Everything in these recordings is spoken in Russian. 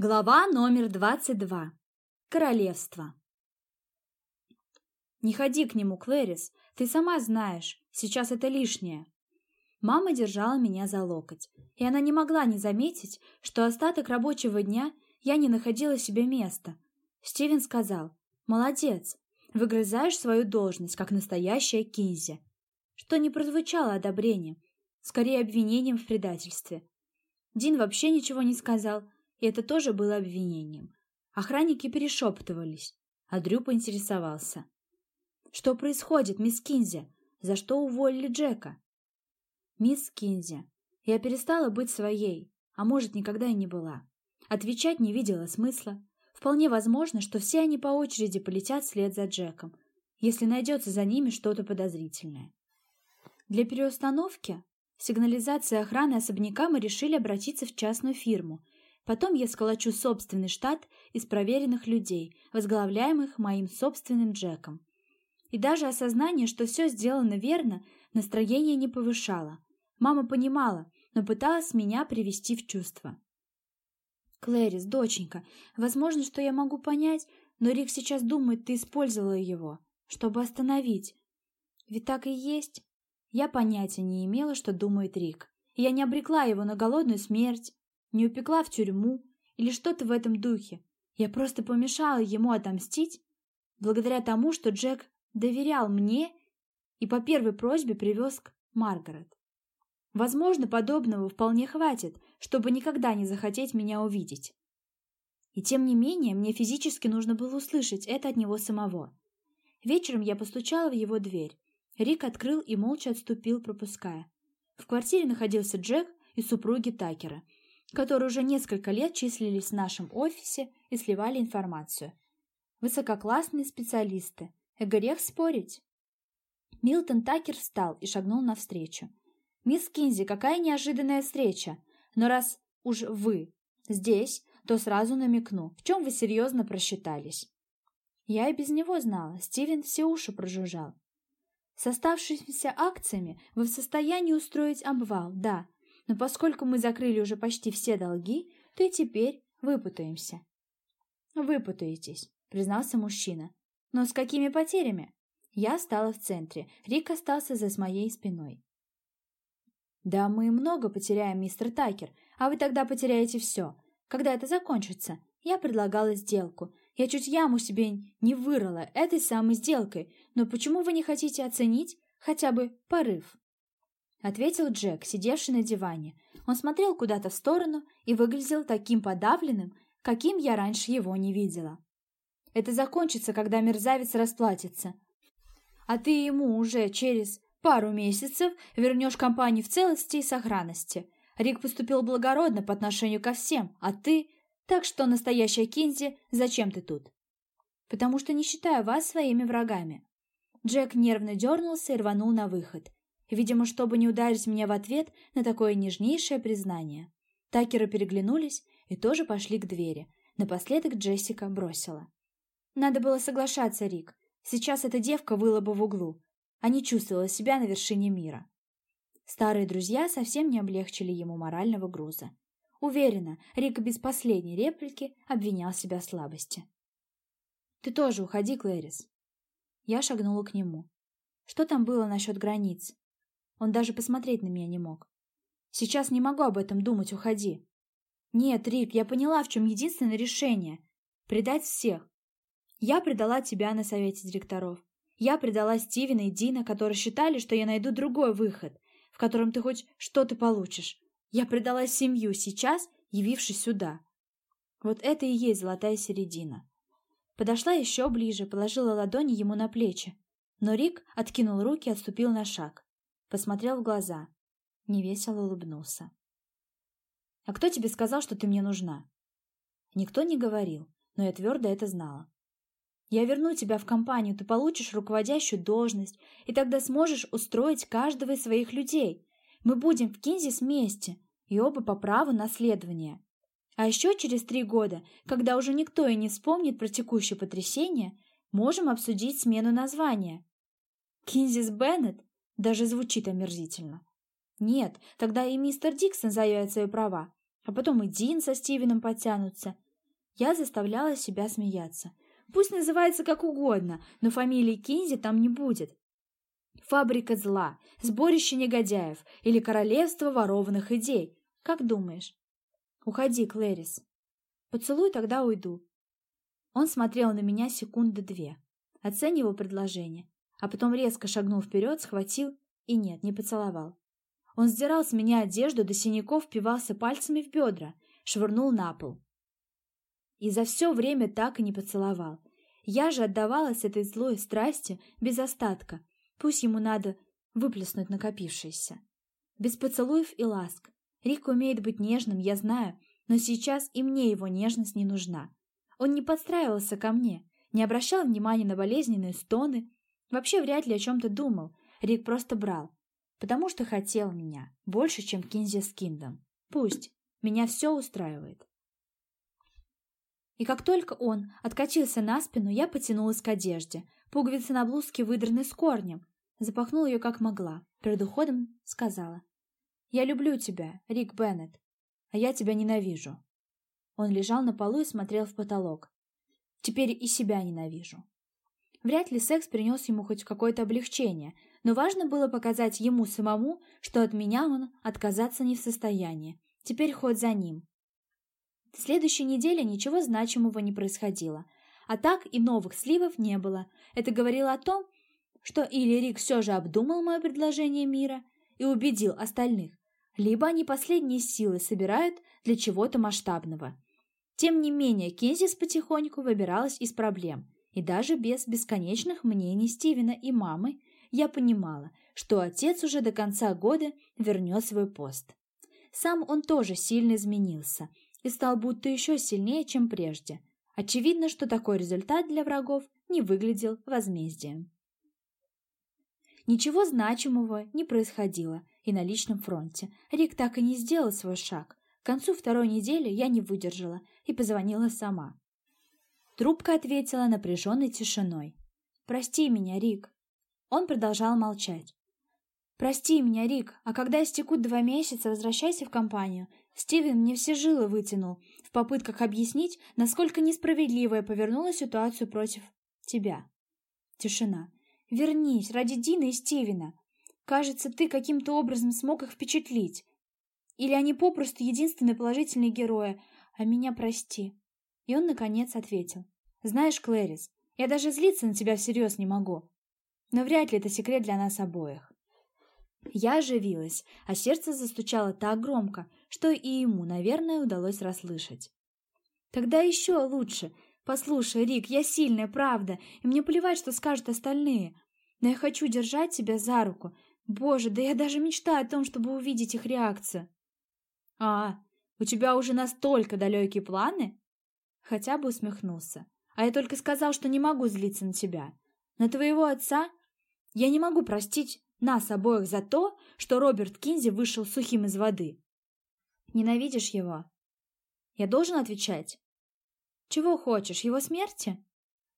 Глава номер двадцать два. Королевство. «Не ходи к нему, Клэрис, ты сама знаешь, сейчас это лишнее». Мама держала меня за локоть, и она не могла не заметить, что остаток рабочего дня я не находила себе места. Стивен сказал, «Молодец, выгрызаешь свою должность, как настоящая Кинзи», что не прозвучало одобрением, скорее обвинением в предательстве. Дин вообще ничего не сказал, и это тоже было обвинением. Охранники перешептывались, а Дрю поинтересовался. «Что происходит, мисс Кинзи? За что уволили Джека?» «Мисс Кинзи, я перестала быть своей, а может, никогда и не была. Отвечать не видела смысла. Вполне возможно, что все они по очереди полетят вслед за Джеком, если найдется за ними что-то подозрительное. Для переустановки сигнализации охраны особняка мы решили обратиться в частную фирму – Потом я сколочу собственный штат из проверенных людей, возглавляемых моим собственным Джеком. И даже осознание, что все сделано верно, настроение не повышало. Мама понимала, но пыталась меня привести в чувство. «Клэрис, доченька, возможно, что я могу понять, но Рик сейчас думает, ты использовала его, чтобы остановить. Ведь так и есть. Я понятия не имела, что думает Рик. Я не обрекла его на голодную смерть, не упекла в тюрьму или что-то в этом духе. Я просто помешала ему отомстить, благодаря тому, что Джек доверял мне и по первой просьбе привез к Маргарет. Возможно, подобного вполне хватит, чтобы никогда не захотеть меня увидеть. И тем не менее, мне физически нужно было услышать это от него самого. Вечером я постучала в его дверь. Рик открыл и молча отступил, пропуская. В квартире находился Джек и супруги Такера – которые уже несколько лет числились в нашем офисе и сливали информацию. Высококлассные специалисты. И грех спорить. Милтон Такер встал и шагнул навстречу. «Мисс Кинзи, какая неожиданная встреча! Но раз уж вы здесь, то сразу намекну, в чем вы серьезно просчитались». Я и без него знала, Стивен все уши прожужжал. С оставшимися акциями вы в состоянии устроить обвал, да, но поскольку мы закрыли уже почти все долги, то и теперь выпутаемся. Выпутаетесь, признался мужчина. Но с какими потерями? Я стала в центре, Рик остался за моей спиной. «Да мы много потеряем, мистер Такер, а вы тогда потеряете все. Когда это закончится?» Я предлагала сделку. Я чуть яму себе не вырыла этой самой сделкой, но почему вы не хотите оценить хотя бы порыв? — ответил Джек, сидевший на диване. Он смотрел куда-то в сторону и выглядел таким подавленным, каким я раньше его не видела. «Это закончится, когда мерзавец расплатится. А ты ему уже через пару месяцев вернешь компанию в целости и сохранности. Рик поступил благородно по отношению ко всем, а ты... Так что, настоящая Кинзи, зачем ты тут?» «Потому что не считаю вас своими врагами». Джек нервно дернулся и рванул на выход – видимо, чтобы не ударить меня в ответ на такое нежнейшее признание. Такеры переглянулись и тоже пошли к двери. Напоследок Джессика бросила. Надо было соглашаться, Рик. Сейчас эта девка выла бы в углу, а не чувствовала себя на вершине мира. Старые друзья совсем не облегчили ему морального груза. Уверена, Рик без последней реплики обвинял себя в слабости. «Ты тоже уходи, Клэрис». Я шагнула к нему. Что там было насчет границ? Он даже посмотреть на меня не мог. Сейчас не могу об этом думать, уходи. Нет, Рик, я поняла, в чем единственное решение. Предать всех. Я предала тебя на совете директоров. Я предала Стивена и Дина, которые считали, что я найду другой выход, в котором ты хоть что-то получишь. Я предала семью сейчас, явившись сюда. Вот это и есть золотая середина. Подошла еще ближе, положила ладони ему на плечи. Но Рик откинул руки и отступил на шаг посмотрел в глаза, невесело улыбнулся. «А кто тебе сказал, что ты мне нужна?» Никто не говорил, но я твердо это знала. «Я верну тебя в компанию, ты получишь руководящую должность, и тогда сможешь устроить каждого из своих людей. Мы будем в Кинзис вместе, и оба по праву наследования. А еще через три года, когда уже никто и не вспомнит про текущее потрясение, можем обсудить смену названия. Кинзис Беннет даже звучит омерзительно. Нет, тогда и мистер Диксон заявит свои права, а потом и Дин со Стивеном подтянутся. Я заставляла себя смеяться. Пусть называется как угодно, но фамилии Кинзи там не будет. Фабрика зла, сборище негодяев или королевство ворованных идей. Как думаешь? Уходи, Клэрис. Поцелуй, тогда уйду. Он смотрел на меня секунды две, оценивал предложение, а потом резко шагнул вперед, схватил и нет, не поцеловал. Он сдирал с меня одежду, до синяков впивался пальцами в бедра, швырнул на пол. И за все время так и не поцеловал. Я же отдавалась этой злой страсти без остатка. Пусть ему надо выплеснуть накопившееся. Без поцелуев и ласк. Рик умеет быть нежным, я знаю, но сейчас и мне его нежность не нужна. Он не подстраивался ко мне, не обращал внимания на болезненные стоны, вообще вряд ли о чем-то думал. Рик просто брал, потому что хотел меня, больше, чем Кинзи с Киндом. Пусть, меня все устраивает. И как только он откатился на спину, я потянулась к одежде. Пуговицы на блузке выдраны с корнем. Запахнула ее как могла. Перед уходом сказала. «Я люблю тебя, Рик Беннет, а я тебя ненавижу». Он лежал на полу и смотрел в потолок. «Теперь и себя ненавижу». Вряд ли секс принес ему хоть какое-то облегчение, но важно было показать ему самому, что от меня он отказаться не в состоянии. Теперь хоть за ним. В следующей неделе ничего значимого не происходило, а так и новых сливов не было. Это говорило о том, что или Рик все же обдумал мое предложение мира и убедил остальных, либо они последние силы собирают для чего-то масштабного. Тем не менее, Кензис потихоньку выбиралась из проблем, и даже без бесконечных мнений Стивена и мамы я понимала, что отец уже до конца года вернет свой пост. Сам он тоже сильно изменился и стал будто еще сильнее, чем прежде. Очевидно, что такой результат для врагов не выглядел возмездием. Ничего значимого не происходило и на личном фронте. Рик так и не сделал свой шаг. К концу второй недели я не выдержала и позвонила сама. Трубка ответила напряженной тишиной. «Прости меня, Рик». Он продолжал молчать. «Прости меня, Рик, а когда истекут два месяца, возвращайся в компанию. Стивен мне все жилы вытянул в попытках объяснить, насколько несправедливо я повернула ситуацию против тебя». Тишина. «Вернись, ради Дина и Стивена. Кажется, ты каким-то образом смог их впечатлить. Или они попросту единственные положительные герои, а меня прости». И он, наконец, ответил. «Знаешь, Клэрис, я даже злиться на тебя всерьез не могу. Но вряд ли это секрет для нас обоих. Я оживилась, а сердце застучало так громко, что и ему, наверное, удалось расслышать. «Тогда еще лучше. Послушай, Рик, я сильная, правда, и мне плевать, что скажут остальные. Но я хочу держать тебя за руку. Боже, да я даже мечтаю о том, чтобы увидеть их реакцию». «А, у тебя уже настолько далекие планы?» Хотя бы усмехнулся. «А я только сказал, что не могу злиться на тебя. На твоего отца я не могу простить нас обоих за то, что Роберт Кинзи вышел сухим из воды. Ненавидишь его? Я должен отвечать. Чего хочешь, его смерти?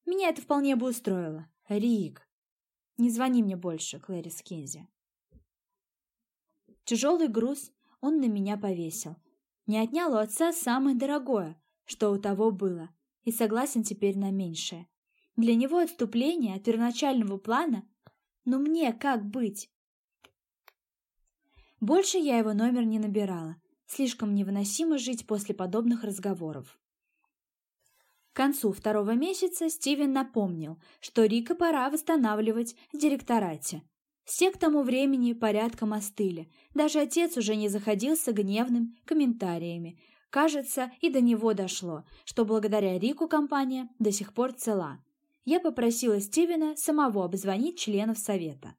Меня это вполне бы устроило. Рик, не звони мне больше, Клэрис Кинзи. Тяжелый груз он на меня повесил. Не отнял у отца самое дорогое, что у того было, и согласен теперь на меньшее. Для него отступление от первоначального плана но мне как быть? Больше я его номер не набирала. Слишком невыносимо жить после подобных разговоров. К концу второго месяца Стивен напомнил, что Рика пора восстанавливать в директорате. Все к тому времени порядком остыли. Даже отец уже не заходился гневным комментариями. Кажется, и до него дошло, что благодаря Рику компания до сих пор цела я попросила Стивена самого обзвонить членов совета.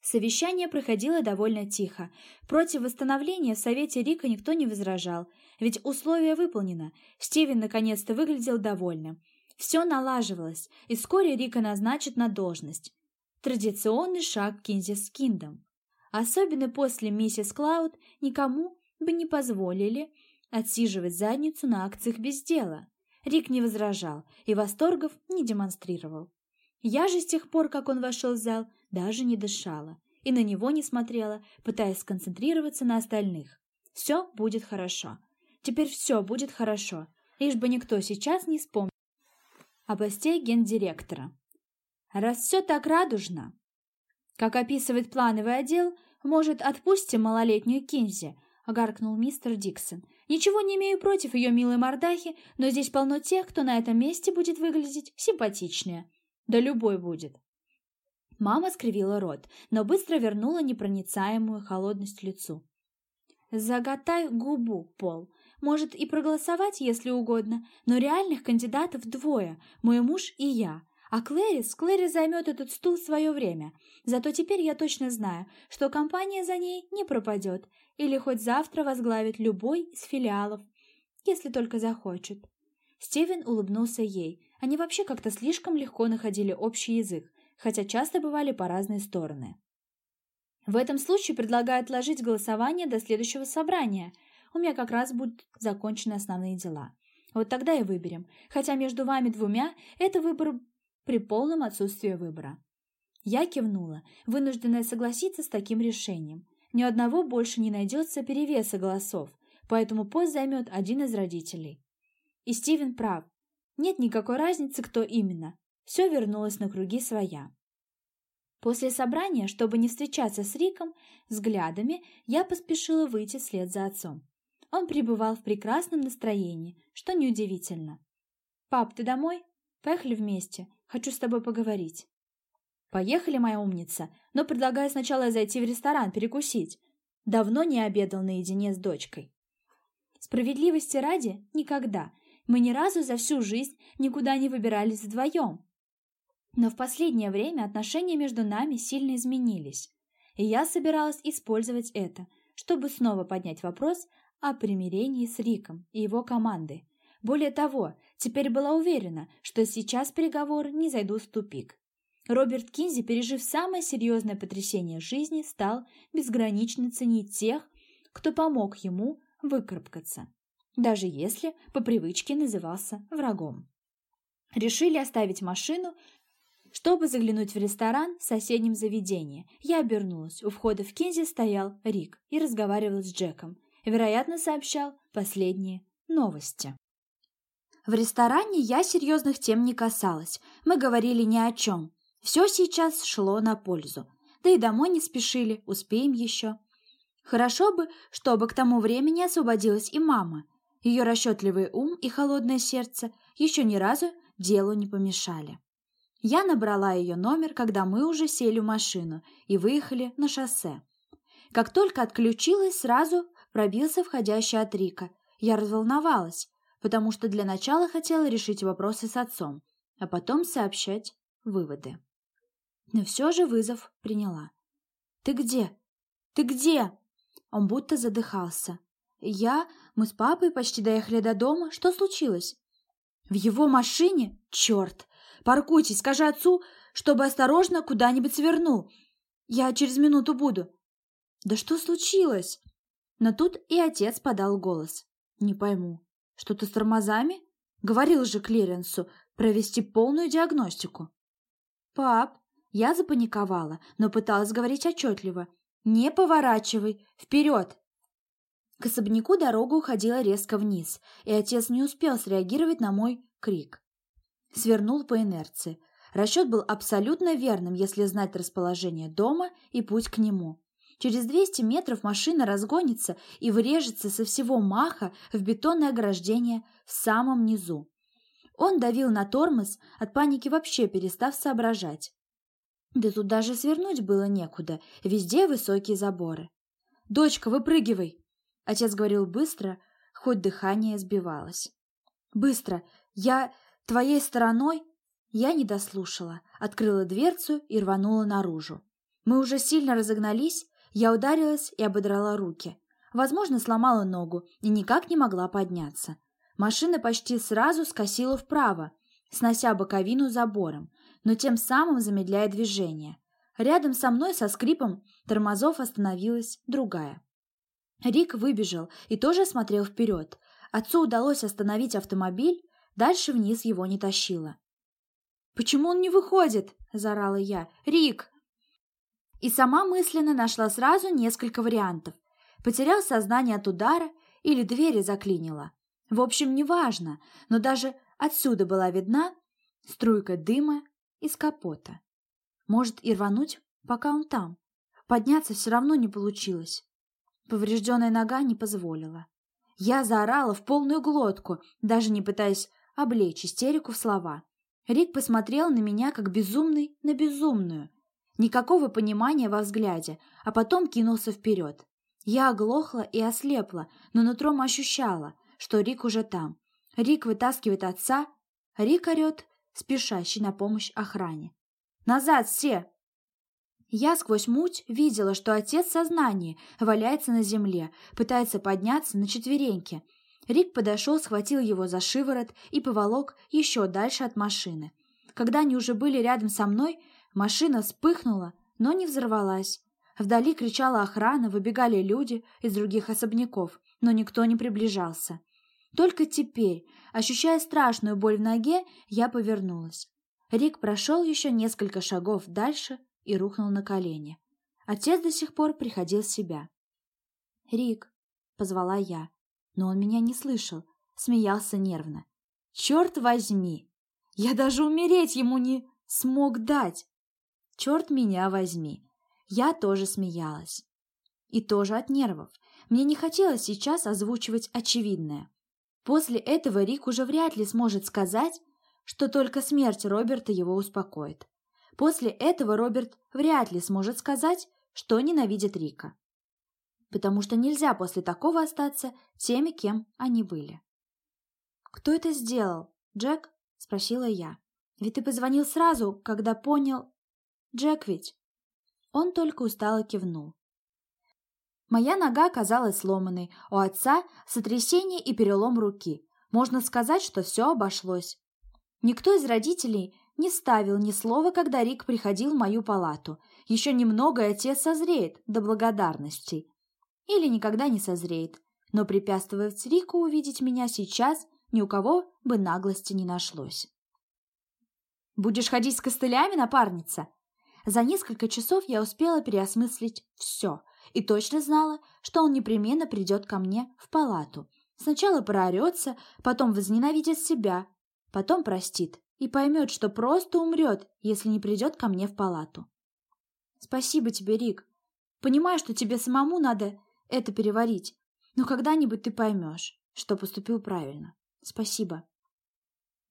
Совещание проходило довольно тихо. Против восстановления в совете Рика никто не возражал, ведь условие выполнено. Стивен наконец-то выглядел довольным. Все налаживалось, и вскоре Рика назначат на должность. Традиционный шаг Кинзи с Киндом. Особенно после миссис Клауд никому бы не позволили отсиживать задницу на акциях без дела. Рик не возражал и восторгов не демонстрировал. Я же с тех пор, как он вошел в зал, даже не дышала и на него не смотрела, пытаясь сконцентрироваться на остальных. Все будет хорошо. Теперь все будет хорошо. лишь бы никто сейчас не вспомнил о посте гендиректора. Раз все так радужно, как описывает плановый отдел, может, отпустим малолетнюю Кинзи, гаркнул мистер Диксон. Ничего не имею против ее милой мордахи, но здесь полно тех, кто на этом месте будет выглядеть симпатичнее. Да любой будет. Мама скривила рот, но быстро вернула непроницаемую холодность лицу. «Загатай губу, Пол. Может и проголосовать, если угодно, но реальных кандидатов двое, мой муж и я. А Клэрис, Клэрис займет этот стул в свое время. Зато теперь я точно знаю, что компания за ней не пропадет или хоть завтра возглавит любой из филиалов, если только захочет». Стивен улыбнулся ей. Они вообще как-то слишком легко находили общий язык, хотя часто бывали по разные стороны. В этом случае предлагаю отложить голосование до следующего собрания. У меня как раз будут закончены основные дела. Вот тогда и выберем. Хотя между вами двумя это выбор при полном отсутствии выбора. Я кивнула, вынужденная согласиться с таким решением. Ни одного больше не найдется перевеса голосов, поэтому пост займет один из родителей. И Стивен прав. Нет никакой разницы, кто именно все вернулось на круги своя. После собрания, чтобы не встречаться с Риком взглядами, я поспешила выйти вслед за отцом. Он пребывал в прекрасном настроении, что неудивительно. «Пап, ты домой? Поехали вместе. Хочу с тобой поговорить». «Поехали, моя умница, но предлагаю сначала зайти в ресторан, перекусить. Давно не обедал наедине с дочкой». Справедливости ради, никогда. Мы ни разу за всю жизнь никуда не выбирались вдвоем. Но в последнее время отношения между нами сильно изменились, и я собиралась использовать это, чтобы снова поднять вопрос о примирении с Риком и его командой. Более того, теперь была уверена, что сейчас переговоры не зайдут в тупик. Роберт Кинзи, пережив самое серьезное потрясение жизни, стал безгранично ценить тех, кто помог ему выкарабкаться, даже если по привычке назывался врагом. Решили оставить машину чтобы заглянуть в ресторан в соседнем заведении. Я обернулась. У входа в Кинзи стоял Рик и разговаривал с Джеком. Вероятно, сообщал последние новости. В ресторане я серьезных тем не касалась. Мы говорили ни о чем. Все сейчас шло на пользу. Да и домой не спешили, успеем еще. Хорошо бы, чтобы к тому времени освободилась и мама. Ее расчетливый ум и холодное сердце еще ни разу делу не помешали. Я набрала ее номер, когда мы уже сели в машину и выехали на шоссе. Как только отключилась, сразу пробился входящий от Рика. Я разволновалась, потому что для начала хотела решить вопросы с отцом, а потом сообщать выводы. Но все же вызов приняла. «Ты где? Ты где?» Он будто задыхался. «Я... Мы с папой почти доехали до дома. Что случилось?» «В его машине? Черт! Паркуйтесь, скажи отцу, чтобы осторожно куда-нибудь свернул. Я через минуту буду». «Да что случилось?» Но тут и отец подал голос. «Не пойму. Что-то с тормозами?» Говорил же Клеренсу провести полную диагностику. «Пап!» Я запаниковала, но пыталась говорить отчетливо. «Не поворачивай! Вперед!» К особняку дорога уходила резко вниз, и отец не успел среагировать на мой крик свернул по инерции. Расчет был абсолютно верным, если знать расположение дома и путь к нему. Через 200 метров машина разгонится и врежется со всего маха в бетонное ограждение в самом низу. Он давил на тормоз, от паники вообще перестав соображать. Да тут даже свернуть было некуда, везде высокие заборы. «Дочка, выпрыгивай!» Отец говорил быстро, хоть дыхание сбивалось. «Быстро! Я... Твоей стороной я не дослушала, открыла дверцу и рванула наружу. Мы уже сильно разогнались, я ударилась и ободрала руки. Возможно, сломала ногу и никак не могла подняться. Машина почти сразу скосила вправо, снося боковину забором, но тем самым замедляя движение. Рядом со мной со скрипом тормозов остановилась другая. Рик выбежал и тоже смотрел вперед. Отцу удалось остановить автомобиль, Дальше вниз его не тащило. «Почему он не выходит?» – заорала я. «Рик!» И сама мысленно нашла сразу несколько вариантов. Потерял сознание от удара или двери заклинило. В общем, неважно, но даже отсюда была видна струйка дыма из капота. Может и рвануть, пока он там. Подняться все равно не получилось. Поврежденная нога не позволила. Я заорала в полную глотку, даже не пытаясь облечь истерику в слова. Рик посмотрел на меня, как безумный на безумную. Никакого понимания во взгляде, а потом кинулся вперед. Я оглохла и ослепла, но нутром ощущала, что Рик уже там. Рик вытаскивает отца, Рик орет, спешащий на помощь охране. «Назад все!» Я сквозь муть видела, что отец в валяется на земле, пытается подняться на четвереньки. Рик подошел, схватил его за шиворот и поволок еще дальше от машины. Когда они уже были рядом со мной, машина вспыхнула, но не взорвалась. Вдали кричала охрана, выбегали люди из других особняков, но никто не приближался. Только теперь, ощущая страшную боль в ноге, я повернулась. Рик прошел еще несколько шагов дальше и рухнул на колени. Отец до сих пор приходил в себя. «Рик», — позвала я, но он меня не слышал, смеялся нервно. «Черт возьми! Я даже умереть ему не смог дать! Черт меня возьми!» Я тоже смеялась. И тоже от нервов. Мне не хотелось сейчас озвучивать очевидное. После этого Рик уже вряд ли сможет сказать, что только смерть Роберта его успокоит. После этого Роберт вряд ли сможет сказать, что ненавидит Рика. Потому что нельзя после такого остаться теми, кем они были. «Кто это сделал? Джек?» – спросила я. «Ведь ты позвонил сразу, когда понял...» «Джек ведь?» Он только устало кивнул. Моя нога оказалась сломанной, у отца сотрясение и перелом руки. Можно сказать, что все обошлось. Никто из родителей не ставил ни слова, когда Рик приходил в мою палату. Еще немного, и отец созреет до благодарностей. Или никогда не созреет. Но препятствовать Рику увидеть меня сейчас ни у кого бы наглости не нашлось. «Будешь ходить с костылями, напарница?» За несколько часов я успела переосмыслить все и точно знала, что он непременно придет ко мне в палату. Сначала проорется, потом возненавидит себя, потом простит и поймет, что просто умрет, если не придет ко мне в палату. Спасибо тебе, Рик. Понимаю, что тебе самому надо это переварить, но когда-нибудь ты поймешь, что поступил правильно. Спасибо.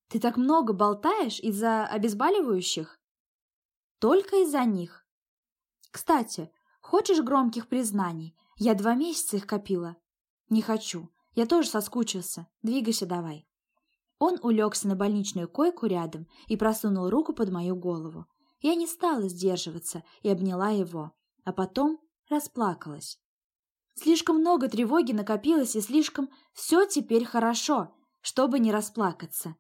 Ты так много болтаешь из-за обезболивающих? Только из-за них. Кстати, хочешь громких признаний? Я два месяца их копила. Не хочу. Я тоже соскучился. Двигайся давай. Он улегся на больничную койку рядом и просунул руку под мою голову. Я не стала сдерживаться и обняла его, а потом расплакалась. Слишком много тревоги накопилось, и слишком все теперь хорошо, чтобы не расплакаться.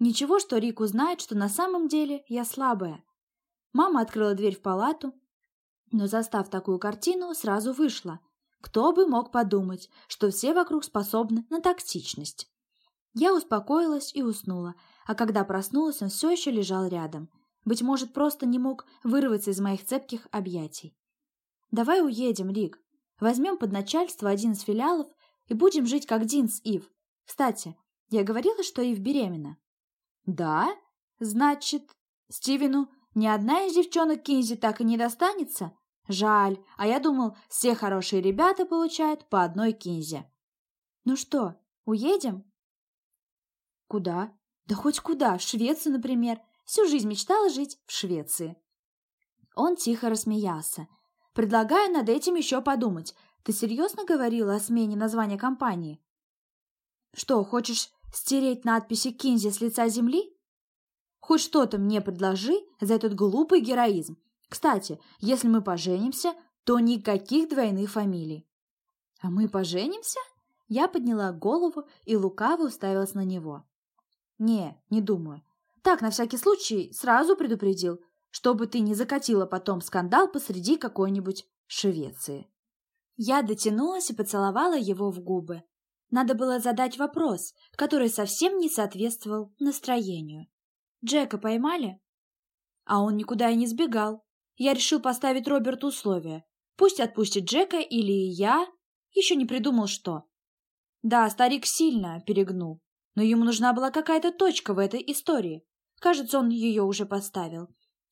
Ничего, что Рик узнает, что на самом деле я слабая. Мама открыла дверь в палату, но, застав такую картину, сразу вышла. Кто бы мог подумать, что все вокруг способны на тактичность. Я успокоилась и уснула, а когда проснулась, он все еще лежал рядом. Быть может, просто не мог вырваться из моих цепких объятий. «Давай уедем, Рик. Возьмем под начальство один из филиалов и будем жить как Дин с Ив. Кстати, я говорила, что Ив беременна». «Да? Значит, Стивену ни одна из девчонок Кинзи так и не достанется? Жаль, а я думал, все хорошие ребята получают по одной Кинзе». «Ну что, уедем?» Куда? Да хоть куда, в Швецию, например. Всю жизнь мечтала жить в Швеции. Он тихо рассмеялся. Предлагаю над этим еще подумать. Ты серьезно говорила о смене названия компании? Что, хочешь стереть надписи Кинзи с лица земли? Хоть что-то мне предложи за этот глупый героизм. Кстати, если мы поженимся, то никаких двойных фамилий. А мы поженимся? Я подняла голову и лукаво уставилась на него. «Не, не думаю. Так, на всякий случай, сразу предупредил, чтобы ты не закатила потом скандал посреди какой-нибудь Швеции». Я дотянулась и поцеловала его в губы. Надо было задать вопрос, который совсем не соответствовал настроению. «Джека поймали?» А он никуда и не сбегал. Я решил поставить Роберту условия. Пусть отпустит Джека или я... Еще не придумал, что. Да, старик сильно перегнул, но ему нужна была какая-то точка в этой истории. Кажется, он ее уже поставил.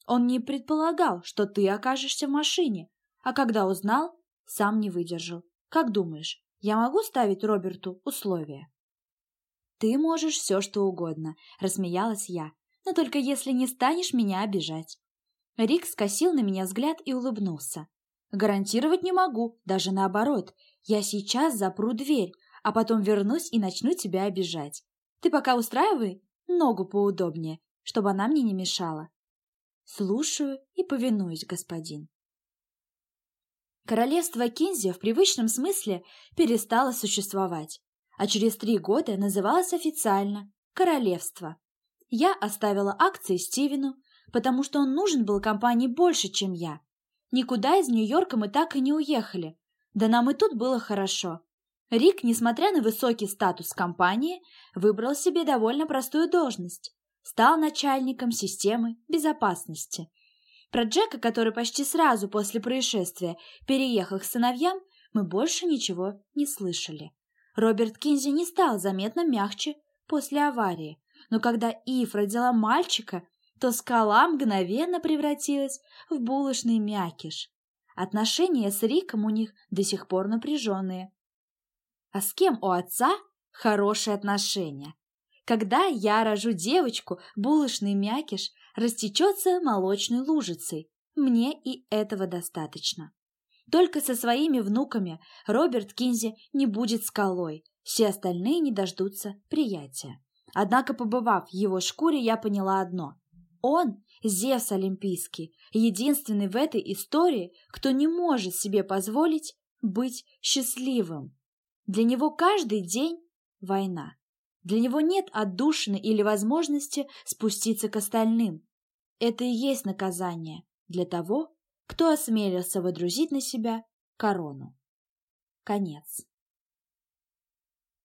Он не предполагал, что ты окажешься в машине, а когда узнал, сам не выдержал. Как думаешь, я могу ставить Роберту условия? Ты можешь все, что угодно, рассмеялась я, но только если не станешь меня обижать. Рик скосил на меня взгляд и улыбнулся. Гарантировать не могу, даже наоборот. Я сейчас запру дверь, а потом вернусь и начну тебя обижать. Ты пока устраивай ногу поудобнее, чтобы она мне не мешала. Слушаю и повинуюсь, господин. Королевство Кинзи в привычном смысле перестало существовать, а через три года называлось официально «Королевство». Я оставила акции Стивену, потому что он нужен был компании больше, чем я. Никуда из Нью-Йорка мы так и не уехали, да нам и тут было хорошо. Рик, несмотря на высокий статус компании, выбрал себе довольно простую должность стал начальником системы безопасности. Про Джека, который почти сразу после происшествия переехал к сыновьям, мы больше ничего не слышали. Роберт Кинзи не стал заметно мягче после аварии, но когда Ив родила мальчика, то скала мгновенно превратилась в булочный мякиш. Отношения с Риком у них до сих пор напряженные. А с кем у отца хорошие отношения? Когда я рожу девочку, булочный мякиш растечется молочной лужицей. Мне и этого достаточно. Только со своими внуками Роберт Кинзи не будет скалой, все остальные не дождутся приятия. Однако, побывав в его шкуре, я поняла одно. Он – Зевс Олимпийский, единственный в этой истории, кто не может себе позволить быть счастливым. Для него каждый день – война. Для него нет отдушины или возможности спуститься к остальным. Это и есть наказание для того, кто осмелился водрузить на себя корону. Конец.